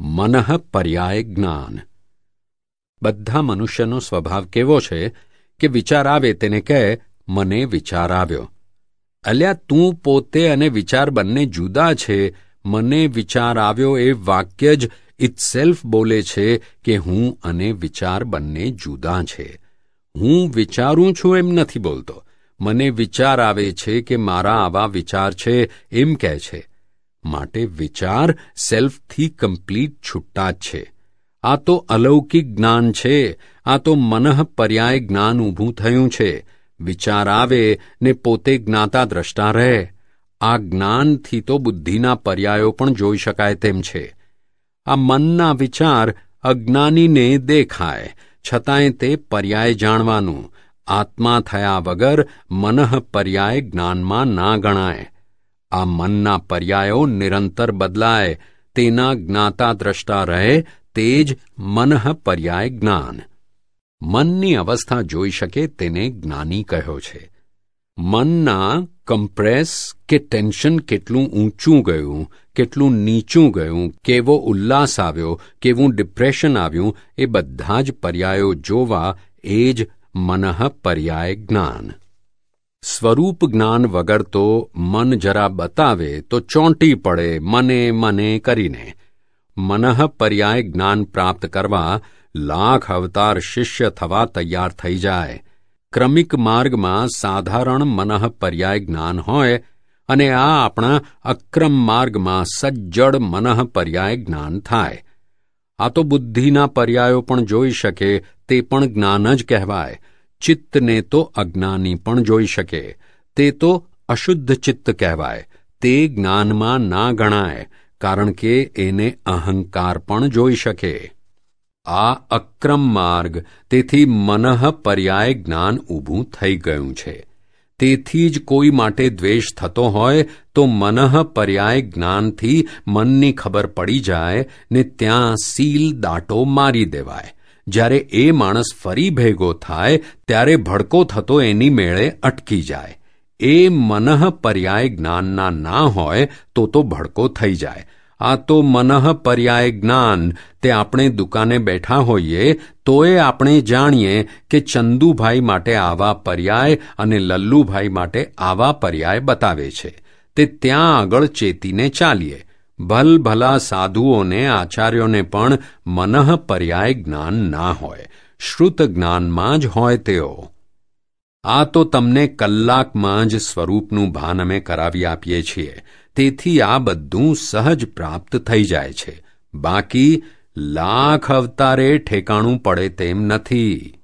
મનઃ પર્યાય જ્ઞાન. બધા મનુષ્યનો સ્વભાવ કેવો છે કે વિચાર આવે તેને કહે, મને વિચાર આવ્યો. અલ્યા, તું પોતે અને વિચાર બંને જુદા છે. મને વિચાર આવ્યો એ વાક્ય જ ઇટસેલ્ફ બોલે છે કે હું અને વિચાર બંને જુદા છે. હું વિચારું છું એમ નથી બોલતો. મને વિચાર આવે છે કે મારા આવા વિચાર છે એમ કહે છે. માટે વિચાર સેલ્ફથી કમ્પ્લીટ છૂટા જ છે. આ તો અલૌકિક જ્ઞાન છે. આ તો મનઃ પર્યાય જ્ઞાન ઊભું થયું છે. વિચાર આવે ને પોતે જ્ઞાતા દ્રષ્ટા રહે. આ જ્ઞાનથી તો બુદ્ધિના પર્યાયો પણ જોઈ શકાય તેમ છે. આ મનના વિચાર અજ્ઞાનીને દેખાય. છતાંય તે પર્યાય જાણવાનું. આત્મા થયા વગર મનઃ પર્યાય જ્ઞાનમાં ના ગણાય. આ મનના પર્યાયો નિરંતર બદલાય, તેના જ્ઞાતા દ્રષ્ટા રહે, તે જ મનઃ પર્યાય જ્ઞાન. મનની અવસ્થા જોઈ શકે તેને જ્ઞાની કહ્યો છે. મનના કમ્પ્રેસ કે ટેન્શન કેટલું ઊંચું ગયું, કેટલું નીચું ગયું, કેવો ઉલ્લાસ આવ્યો, કેવું ડિપ્રેશન આવ્યું, એ બધા જ પર્યાયો જોવા એ જ મનઃ પર્યાય જ્ઞાન. સ્વરૂપ જ્ઞાન વગર તો મન જરા બતાવે તો ચોંટી પડે મને મને કરીને. મનઃ પર્યાય જ્ઞાન પ્રાપ્ત કરવા લાખ અવતાર શિષ્ય થવા તૈયાર થઈ જાય. ક્રમિક માર્ગમાં સાધારણ મનઃ પર્યાય જ્ઞાન હોય અને આ આપણા અક્રમ માર્ગમાં સજ્જડ મનઃ પર્યાય જ્ઞાન થાય. આ તો બુદ્ધિના પર્યાયો પણ જોઈ શકે, તે પણ જ્ઞાન જ કહેવાય. ચિત્તને તો અજ્ઞાની પણ જોઈ શકે, તે તો અશુદ્ધ ચિત્ત કહેવાય, તે જ્ઞાનમાં ના ગણાય, કારણ કે એને અહંકાર પણ જોઈ શકે. આ અક્રમ માર્ગ, તેથી મનઃ પર્યાય જ્ઞાન ઊભું થઈ ગયું છે. તેથી જ કોઈ માટે દ્વેષ થતો હોય, તો મનઃ પર્યાય જ્ઞાનથી મનની ખબર પડી જાય ને ત્યાં સીલ દાટો મારી દેવાય. જ્યારે એ માણસ ફરી ભેગો થાય, ત્યારે ભડકો થતો એની મેળે અટકી જાય. એ મનઃ પર્યાય જ્ઞાનના ના હોય, તો તો ભડકો થઈ જાય. આ તો મનઃ પર્યાય જ્ઞાન, તે આપણે દુકાને બેઠા હોઈએ, તોય આપણે જાણીએ કે ચંદુભાઈ માટે આવા પર્યાય અને લલ્લુભાઈ માટે આવા પર્યાય બતાવે છે. તે ત્યાં આગળ ચેતીને ચાલીએ. ભલભલા સાધુઓને, આચાર્યોને પણ મનઃ પર્યાય જ્ઞાન ના હોય. શ્રુત જ્ઞાનમાં જ હોય તેઓ. આ તો તમને કલાકમાં જ સ્વરૂપનું ભાન અમે કરાવી આપીએ છીએ. તેથી આ બધું સહજ પ્રાપ્ત થઈ જાય છે. બાકી લાખ અવતારે ઠેકાણું પડે તેમ નથી.